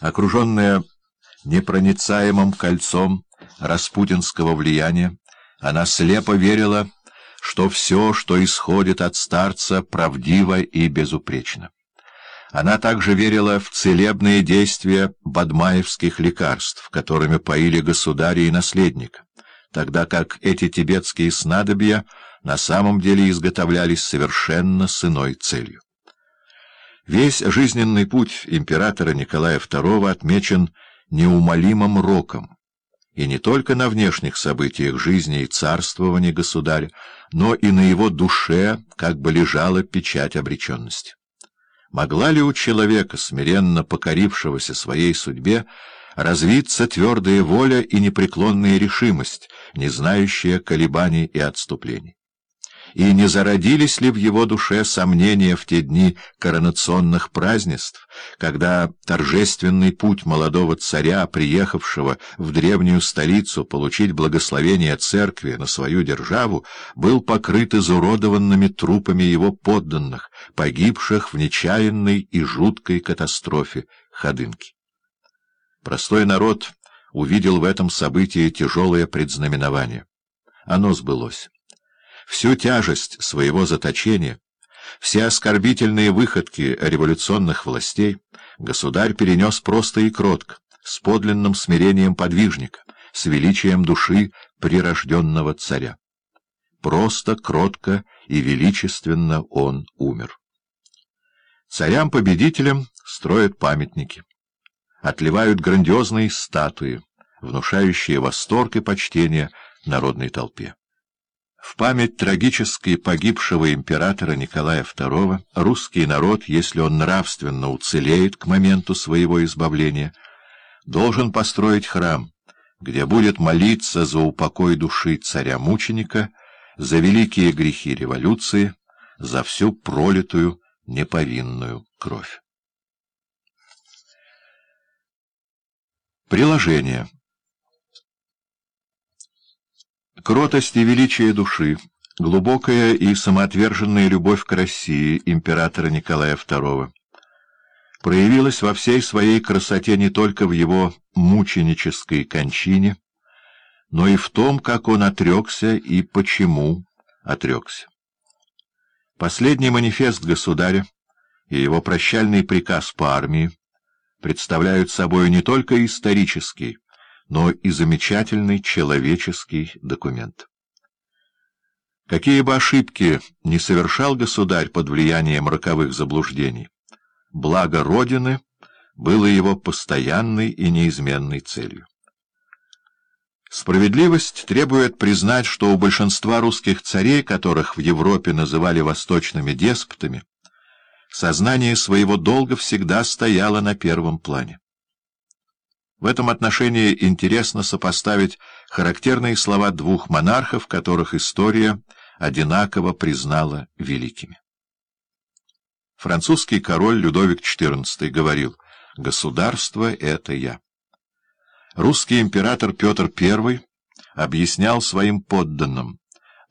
Окруженная непроницаемым кольцом распутинского влияния, она слепо верила, что все, что исходит от старца, правдиво и безупречно. Она также верила в целебные действия бадмаевских лекарств, которыми поили государя и наследника, тогда как эти тибетские снадобья на самом деле изготовлялись совершенно с иной целью. Весь жизненный путь императора Николая II отмечен неумолимым роком, и не только на внешних событиях жизни и царствования государя, но и на его душе как бы лежала печать обреченности. Могла ли у человека, смиренно покорившегося своей судьбе, развиться твердая воля и непреклонная решимость, не знающая колебаний и отступлений? И не зародились ли в его душе сомнения в те дни коронационных празднеств, когда торжественный путь молодого царя, приехавшего в древнюю столицу получить благословение церкви на свою державу, был покрыт изуродованными трупами его подданных, погибших в нечаянной и жуткой катастрофе Ходынки. Простой народ увидел в этом событии тяжелое предзнаменование. Оно сбылось всю тяжесть своего заточения, все оскорбительные выходки революционных властей государь перенес просто и кротко, с подлинным смирением подвижника, с величием души прирожденного царя. Просто, кротко и величественно он умер. Царям-победителям строят памятники, отливают грандиозные статуи, внушающие восторг и почтение народной толпе. В память трагически погибшего императора Николая II русский народ, если он нравственно уцелеет к моменту своего избавления, должен построить храм, где будет молиться за упокой души царя-мученика, за великие грехи революции, за всю пролитую неповинную кровь. Приложение Кротость и величие души, глубокая и самоотверженная любовь к России императора Николая II проявилась во всей своей красоте не только в его мученической кончине, но и в том, как он отрекся и почему отрекся. Последний манифест государя и его прощальный приказ по армии представляют собой не только исторический, но и замечательный человеческий документ. Какие бы ошибки не совершал государь под влиянием роковых заблуждений, благо Родины было его постоянной и неизменной целью. Справедливость требует признать, что у большинства русских царей, которых в Европе называли восточными деспотами, сознание своего долга всегда стояло на первом плане. В этом отношении интересно сопоставить характерные слова двух монархов, которых история одинаково признала великими. Французский король Людовик XIV говорил «Государство — это я». Русский император Петр I объяснял своим подданным,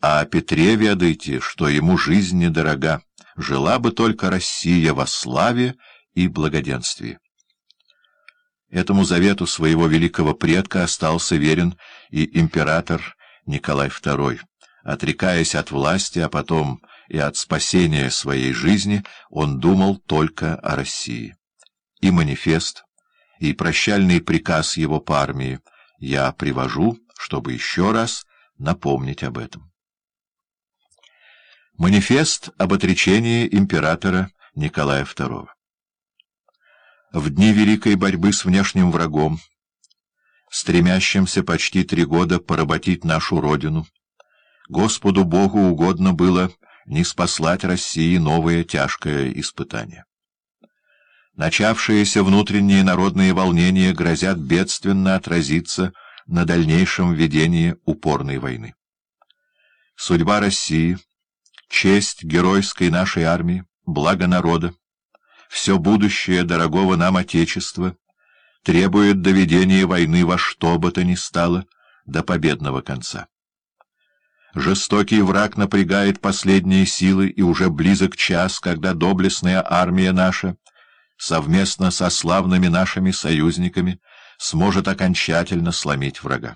а о Петре ведайте, что ему жизнь недорога, жила бы только Россия во славе и благоденствии. Этому завету своего великого предка остался верен и император Николай II. Отрекаясь от власти, а потом и от спасения своей жизни, он думал только о России. И манифест, и прощальный приказ его по армии я привожу, чтобы еще раз напомнить об этом. Манифест об отречении императора Николая II в дни великой борьбы с внешним врагом, стремящимся почти три года поработить нашу родину, Господу Богу угодно было не спаслать России новое тяжкое испытание. Начавшиеся внутренние народные волнения грозят бедственно отразиться на дальнейшем ведении упорной войны. Судьба России, честь геройской нашей армии, благо народа, все будущее дорогого нам Отечества требует доведения войны во что бы то ни стало до победного конца. Жестокий враг напрягает последние силы, и уже близок час, когда доблестная армия наша совместно со славными нашими союзниками сможет окончательно сломить врага.